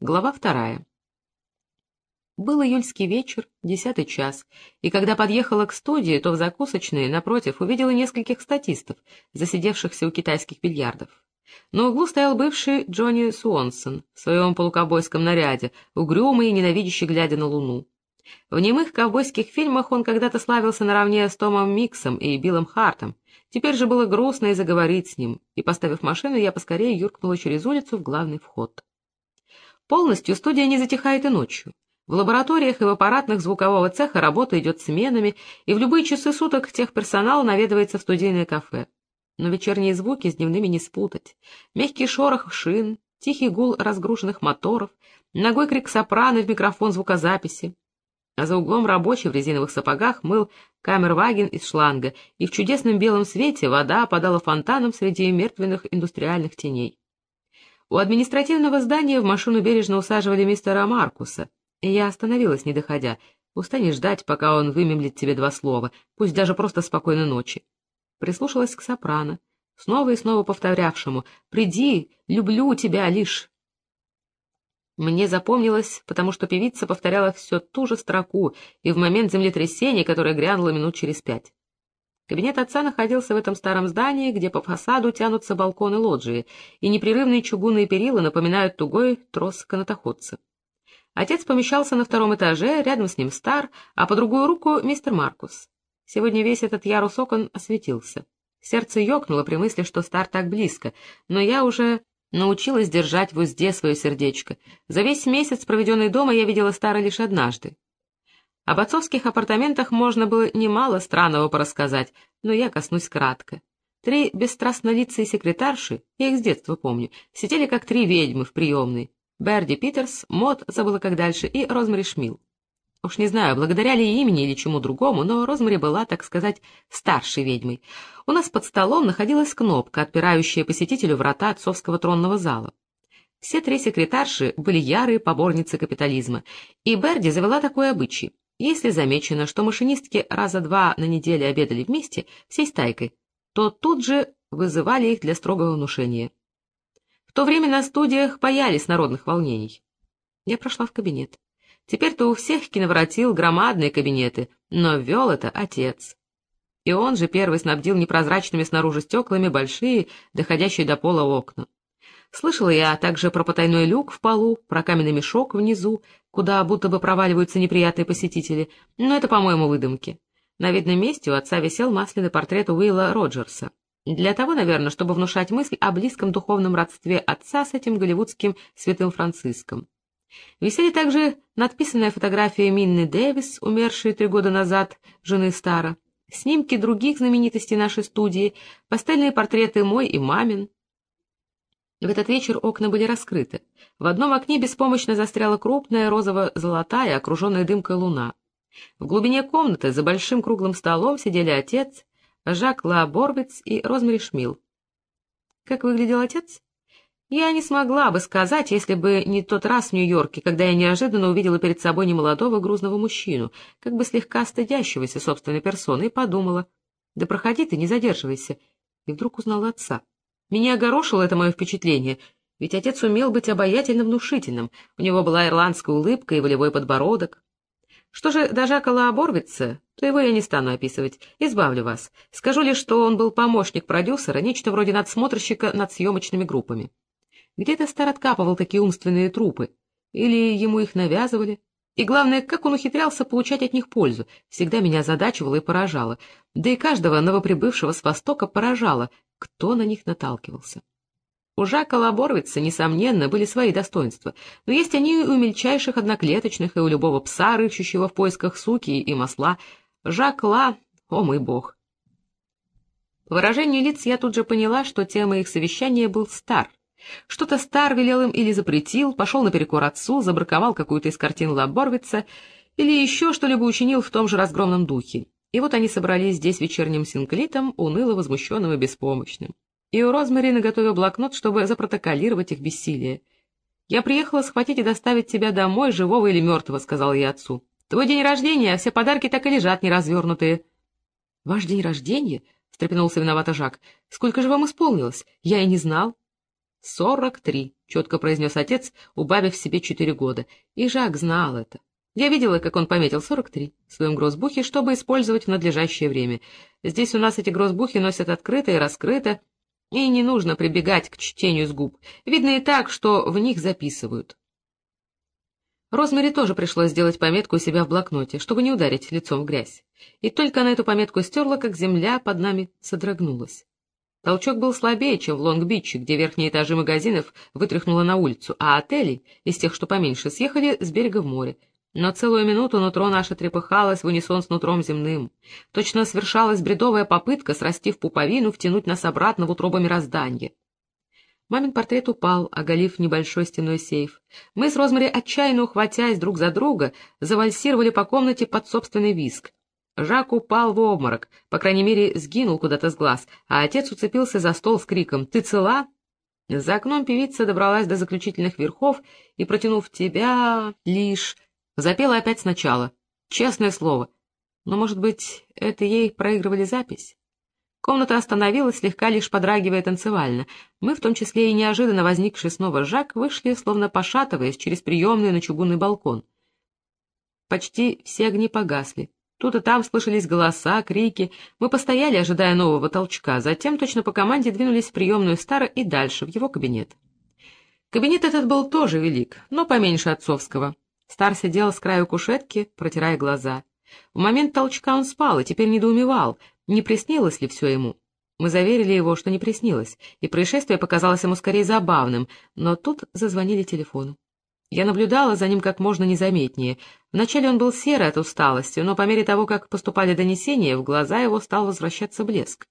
Глава вторая. Был июльский вечер, десятый час, и когда подъехала к студии, то в закусочной, напротив, увидела нескольких статистов, засидевшихся у китайских бильярдов. На углу стоял бывший Джонни Суонсон в своем полукобойском наряде, угрюмый и ненавидящий, глядя на луну. В немых ковбойских фильмах он когда-то славился наравне с Томом Миксом и Биллом Хартом. Теперь же было грустно и заговорить с ним, и, поставив машину, я поскорее юркнула через улицу в главный вход. Полностью студия не затихает и ночью. В лабораториях и в аппаратных звукового цеха работа идет сменами, и в любые часы суток техперсонал наведывается в студийное кафе. Но вечерние звуки с дневными не спутать. Мягкий шорох шин, тихий гул разгруженных моторов, ногой крик сопрано в микрофон звукозаписи. А за углом рабочий в резиновых сапогах мыл камерваген из шланга, и в чудесном белом свете вода опадала фонтаном среди мертвенных индустриальных теней. У административного здания в машину бережно усаживали мистера Маркуса, я остановилась, не доходя. Устанешь ждать, пока он вымемлит тебе два слова, пусть даже просто спокойной ночи. Прислушалась к сопрано, снова и снова повторявшему «Приди, люблю тебя лишь». Мне запомнилось, потому что певица повторяла все ту же строку и в момент землетрясения, которое грянуло минут через пять. Кабинет отца находился в этом старом здании, где по фасаду тянутся балконы лоджии, и непрерывные чугунные перила напоминают тугой трос канатоходца. Отец помещался на втором этаже, рядом с ним Стар, а по другую руку мистер Маркус. Сегодня весь этот ярус окон осветился. Сердце ёкнуло при мысли, что Стар так близко, но я уже научилась держать в узде свое сердечко. За весь месяц, проведенный дома, я видела Стара лишь однажды. Об отцовских апартаментах можно было немало странного порассказать, но я коснусь кратко. Три бесстрастнолицые секретарши, я их с детства помню, сидели как три ведьмы в приемной. Берди Питерс, Мот, забыла как дальше, и Розмари Шмил. Уж не знаю, благодаря ли имени или чему другому, но Розмари была, так сказать, старшей ведьмой. У нас под столом находилась кнопка, отпирающая посетителю врата отцовского тронного зала. Все три секретарши были ярые поборницы капитализма, и Берди завела такой обычай. Если замечено, что машинистки раза два на неделю обедали вместе, всей стайкой, то тут же вызывали их для строгого внушения. В то время на студиях боялись народных волнений. Я прошла в кабинет. Теперь-то у всех киноворотил громадные кабинеты, но вел это отец. И он же первый снабдил непрозрачными снаружи стеклами большие, доходящие до пола окна. Слышала я также про потайной люк в полу, про каменный мешок внизу, куда будто бы проваливаются неприятные посетители, но это, по-моему, выдумки. На видном месте у отца висел масляный портрет Уилла Роджерса. Для того, наверное, чтобы внушать мысль о близком духовном родстве отца с этим голливудским святым Франциском. Висели также надписанная фотография Минны Дэвис, умершей три года назад, жены Стара, снимки других знаменитостей нашей студии, пастельные портреты мой и мамин, в этот вечер окна были раскрыты. В одном окне беспомощно застряла крупная розово-золотая, окруженная дымкой луна. В глубине комнаты за большим круглым столом сидели отец, Жак Ла Борвиц и Розмари Шмил. Как выглядел отец? Я не смогла бы сказать, если бы не тот раз в Нью-Йорке, когда я неожиданно увидела перед собой немолодого грузного мужчину, как бы слегка стыдящегося собственной персоны, и подумала, да проходи ты, не задерживайся, и вдруг узнала отца. Меня огорошило это мое впечатление, ведь отец умел быть обаятельно внушительным, у него была ирландская улыбка и волевой подбородок. Что же до Жака Лаоборвица, то его я не стану описывать, избавлю вас. Скажу лишь, что он был помощник продюсера, нечто вроде надсмотрщика над съемочными группами. Где-то Стар откапывал такие умственные трупы, или ему их навязывали. И главное, как он ухитрялся получать от них пользу, всегда меня озадачивало и поражало, да и каждого новоприбывшего с Востока поражало, кто на них наталкивался. У Жака Лаборвица, несомненно, были свои достоинства, но есть они и у мельчайших одноклеточных, и у любого пса, рыщущего в поисках суки и масла. Жак Ла, о мой бог! По выражению лиц я тут же поняла, что тема их совещания был стар. Что-то стар велел им или запретил, пошел наперекор отцу, забраковал какую-то из картин Лаборвица или еще что-либо учинил в том же разгромном духе. И вот они собрались здесь вечерним синклитом, уныло возмущенным и беспомощным. И у Розмари наготове блокнот, чтобы запротоколировать их бессилие. «Я приехала схватить и доставить тебя домой, живого или мертвого», — сказал я отцу. «Твой день рождения, все подарки так и лежат неразвернутые». «Ваш день рождения?» — встрепенулся виновато Жак. «Сколько же вам исполнилось? Я и не знал». «Сорок три», — четко произнес отец, убавив себе четыре года. И Жак знал это. Я видела, как он пометил сорок три в своем грозбухе, чтобы использовать в надлежащее время. Здесь у нас эти грозбухи носят открыто и раскрыто, и не нужно прибегать к чтению с губ. Видно и так, что в них записывают. Розмари тоже пришлось сделать пометку у себя в блокноте, чтобы не ударить лицом в грязь. И только она эту пометку стерла, как земля под нами содрогнулась. Толчок был слабее, чем в Лонг-Биче, где верхние этажи магазинов вытряхнуло на улицу, а отели, из тех, что поменьше, съехали с берега в море. Но целую минуту нутро наше трепыхалось в унисон с нутром земным. Точно совершалась бредовая попытка, срастив пуповину, втянуть нас обратно в утробу мироздания. Мамин портрет упал, оголив небольшой стеной сейф. Мы с Розмари, отчаянно ухватясь друг за друга, завальсировали по комнате под собственный виск. Жак упал в обморок, по крайней мере, сгинул куда-то с глаз, а отец уцепился за стол с криком «Ты цела?» За окном певица добралась до заключительных верхов и, протянув тебя лишь, запела опять сначала. Честное слово. Но, может быть, это ей проигрывали запись? Комната остановилась, слегка лишь подрагивая танцевально. Мы, в том числе и неожиданно возникший снова Жак, вышли, словно пошатываясь, через приемную на чугунный балкон. Почти все огни погасли. Тут и там слышались голоса, крики. Мы постояли, ожидая нового толчка, затем точно по команде двинулись в приемную Стара и дальше, в его кабинет. Кабинет этот был тоже велик, но поменьше отцовского. Стар сидел с краю кушетки, протирая глаза. В момент толчка он спал и теперь недоумевал, не приснилось ли все ему. Мы заверили его, что не приснилось, и происшествие показалось ему скорее забавным, но тут зазвонили телефону. Я наблюдала за ним как можно незаметнее. Вначале он был серый от усталости, но по мере того, как поступали донесения, в глаза его стал возвращаться блеск.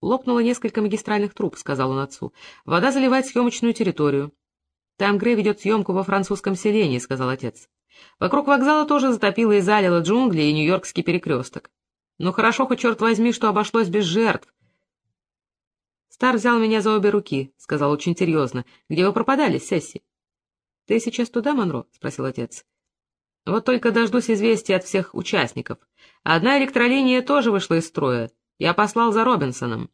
«Лопнуло несколько магистральных труб», — сказал он отцу. «Вода заливает съемочную территорию». «Там Грей ведет съемку во французском селении», — сказал отец. «Вокруг вокзала тоже затопило и залило джунгли и Нью-Йоркский перекресток. Ну хорошо, хоть черт возьми, что обошлось без жертв». «Стар взял меня за обе руки», — сказал очень серьезно. «Где вы пропадали, Сесси?» — Ты сейчас туда, Монро? — спросил отец. — Вот только дождусь известия от всех участников. Одна электролиния тоже вышла из строя. Я послал за Робинсоном.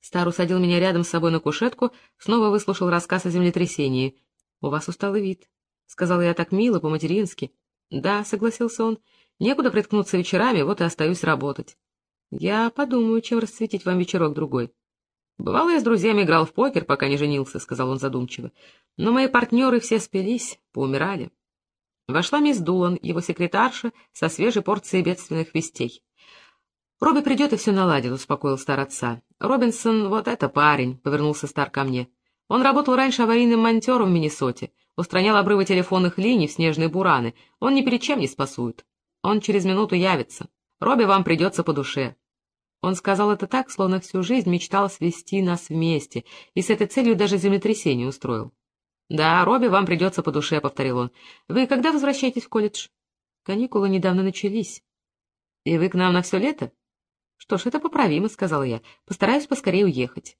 Стар усадил меня рядом с собой на кушетку, снова выслушал рассказ о землетрясении. — У вас усталый вид, — сказал я так мило, по-матерински. — Да, — согласился он, — некуда приткнуться вечерами, вот и остаюсь работать. — Я подумаю, чем расцветить вам вечерок-другой. «Бывало, я с друзьями играл в покер, пока не женился», — сказал он задумчиво. «Но мои партнеры все спились, поумирали». Вошла мисс Дулан, его секретарша, со свежей порцией бедственных вестей. «Робби придет и все наладит», — успокоил стар отца. «Робинсон, вот это парень», — повернулся стар ко мне. «Он работал раньше аварийным монтером в Миннесоте, устранял обрывы телефонных линий в снежные бураны. Он ни перед чем не спасует. Он через минуту явится. Робби вам придется по душе. Он сказал это так, словно всю жизнь мечтал свести нас вместе, и с этой целью даже землетрясение устроил. «Да, Робби, вам придется по душе», — повторил он. «Вы когда возвращаетесь в колледж?» «Каникулы недавно начались». «И вы к нам на все лето?» «Что ж, это поправимо», — сказала я. «Постараюсь поскорее уехать».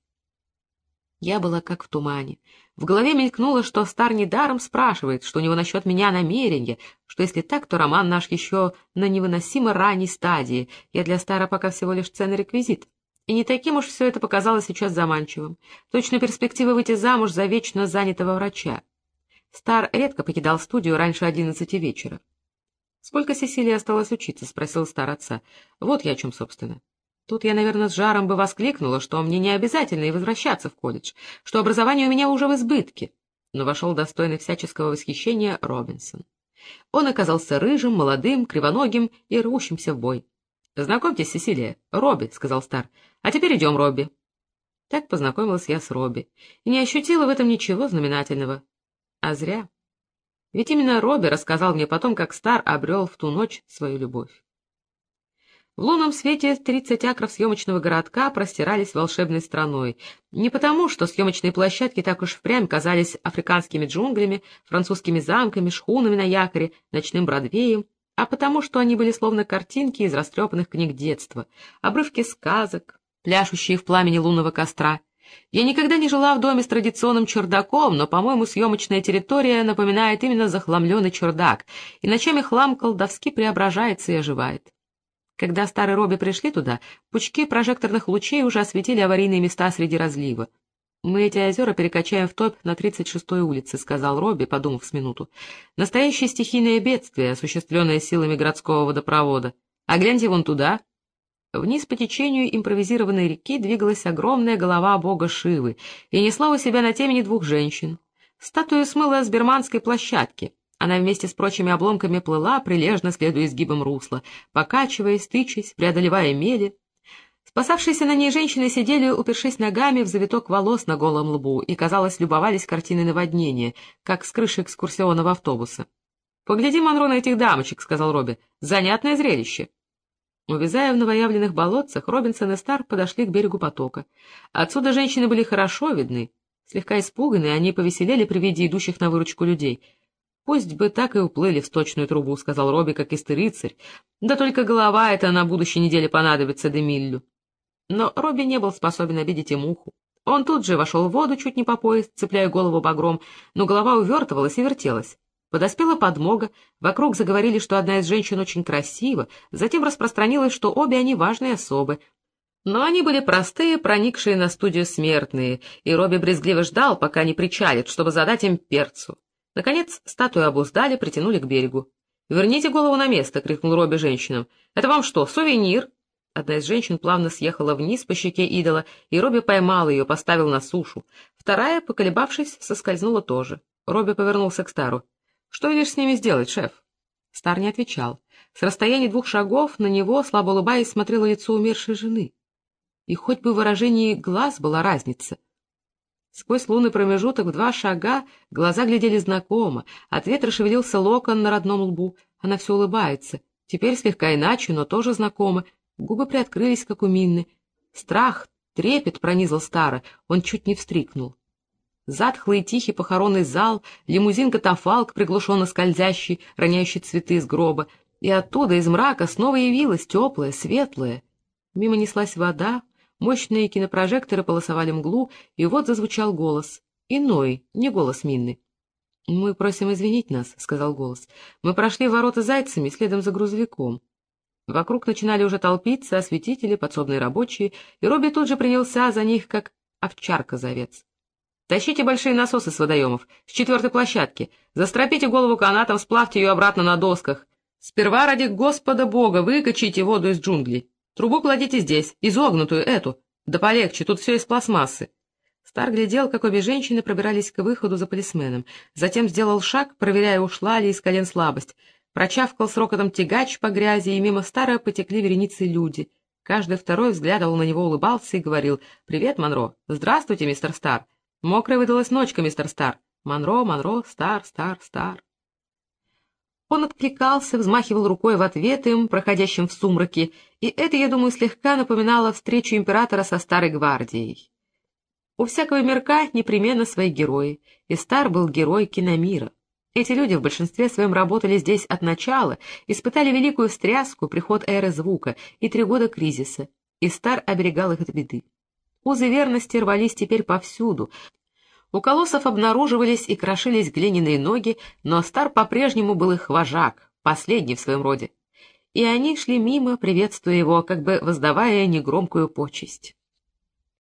Я была как в тумане. В голове мелькнуло, что Стар недаром спрашивает, что у него насчет меня намерения, что если так, то роман наш еще на невыносимо ранней стадии, я для Стара пока всего лишь ценный реквизит. И не таким уж все это показалось сейчас заманчивым. Точно перспектива выйти замуж за вечно занятого врача. Стар редко покидал студию раньше одиннадцати вечера. — Сколько Сесилии осталось учиться? — спросил Стар отца. — Вот я о чем, собственно. Тут я, наверное, с жаром бы воскликнула, что мне не обязательно и возвращаться в колледж, что образование у меня уже в избытке. Но вошел достойный всяческого восхищения Робинсон. Он оказался рыжим, молодым, кривоногим и рвущимся в бой. — Знакомьтесь, Сесилия, Робби, — сказал Стар. — А теперь идем, Робби. Так познакомилась я с Робби и не ощутила в этом ничего знаменательного. А зря. Ведь именно Робби рассказал мне потом, как Стар обрел в ту ночь свою любовь. В лунном свете тридцать акров съемочного городка простирались волшебной страной. Не потому, что съемочные площадки так уж впрямь казались африканскими джунглями, французскими замками, шхунами на якоре, ночным Бродвеем, а потому, что они были словно картинки из растрепанных книг детства, обрывки сказок, пляшущие в пламени лунного костра. Я никогда не жила в доме с традиционным чердаком, но, по-моему, съемочная территория напоминает именно захламленный чердак, и ночами хлам колдовски преображается и оживает. Когда старые Робби пришли туда, пучки прожекторных лучей уже осветили аварийные места среди разлива. «Мы эти озера перекачаем в топь на 36-й улице», — сказал Робби, подумав с минуту. «Настоящее стихийное бедствие, осуществленное силами городского водопровода. А гляньте вон туда». Вниз по течению импровизированной реки двигалась огромная голова бога Шивы и несла у себя на темени двух женщин. Статую смыла с берманской площадки. Она вместе с прочими обломками плыла, прилежно следуя изгибам русла, покачиваясь, тычась, преодолевая мели, Спасавшиеся на ней женщины сидели, упершись ногами в завиток волос на голом лбу, и, казалось, любовались картиной наводнения, как с крыши экскурсионного автобуса. — Погляди, Монро, на этих дамочек, — сказал Робби. — Занятное зрелище. Увязая в новоявленных болотцах, Робинсон и Стар подошли к берегу потока. Отсюда женщины были хорошо видны. Слегка испуганные, они повеселели при виде идущих на выручку людей. «Пусть бы так и уплыли в сточную трубу», — сказал Робби, как истый рыцарь. «Да только голова эта на будущей неделе понадобится Демиллю». Но Робби не был способен обидеть и муху. Он тут же вошел в воду чуть не по пояс, цепляя голову багром, но голова увертывалась и вертелась. Подоспела подмога, вокруг заговорили, что одна из женщин очень красива, затем распространилось, что обе они важные особы. Но они были простые, проникшие на студию смертные, и Робби брезгливо ждал, пока не причалит, чтобы задать им перцу. Наконец статую обуздали, притянули к берегу. «Верните голову на место!» — крикнул Робби женщинам. «Это вам что, сувенир?» Одна из женщин плавно съехала вниз по щеке идола, и Робби поймал ее, поставил на сушу. Вторая, поколебавшись, соскользнула тоже. Робби повернулся к Стару. — Что велишь с ними сделать, шеф? Стар не отвечал. С расстояния двух шагов на него, слабо улыбаясь, смотрело лицо умершей жены. И хоть бы в выражении глаз была разница. Сквозь лунный промежуток в два шага глаза глядели знакомо, от ветра шевелился локон на родном лбу. Она все улыбается. Теперь слегка иначе, но тоже знакомо, Губы приоткрылись, как у Минны. Страх, трепет пронизал Стара, он чуть не встрикнул. Затхлый тихий похоронный зал, лимузин-катафалк, приглушенно скользящий, роняющий цветы из гроба, и оттуда, из мрака, снова явилась теплая, светлая. Мимо неслась вода, мощные кинопрожекторы полосовали мглу, и вот зазвучал голос. Иной, не голос Минны. — Мы просим извинить нас, — сказал голос. — Мы прошли ворота зайцами следом за грузовиком. Вокруг начинали уже толпиться осветители, подсобные рабочие, и Робби тут же принялся за них, как овчарка за овец. «Тащите большие насосы с водоемов, с четвертой площадки, застропите голову канатом, сплавьте ее обратно на досках. Сперва ради Господа Бога выкачите воду из джунглей. Трубу кладите здесь, изогнутую эту, да полегче, тут все из пластмассы». Стар глядел, как обе женщины пробирались к выходу за полисменом, затем сделал шаг, проверяя, ушла ли из колен слабость, Прочавкал с рокотом тягач по грязи, и мимо старого потекли вереницы люди. Каждый второй взглядывал на него, улыбался и говорил «Привет, Монро! Здравствуйте, мистер Стар! Мокрая выдалась ночка, мистер Стар! Монро, Монро, Стар, Стар, Стар!» Он откликался, взмахивал рукой в ответ им, проходящим в сумраке, и это, я думаю, слегка напоминало встречу императора со Старой Гвардией. У всякого мирка непременно свои герои, и Стар был герой киномира. Эти люди в большинстве своем работали здесь от начала, испытали великую встряску, приход эры звука и три года кризиса, и Стар оберегал их от беды. Узы верности рвались теперь повсюду. У колоссов обнаруживались и крошились глиняные ноги, но Стар по-прежнему был их вожак, последний в своем роде. И они шли мимо, приветствуя его, как бы воздавая негромкую почесть.